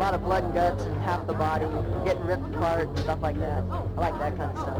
lot of blood and guts and half the body getting ripped apart and stuff like that. I like that kind of stuff.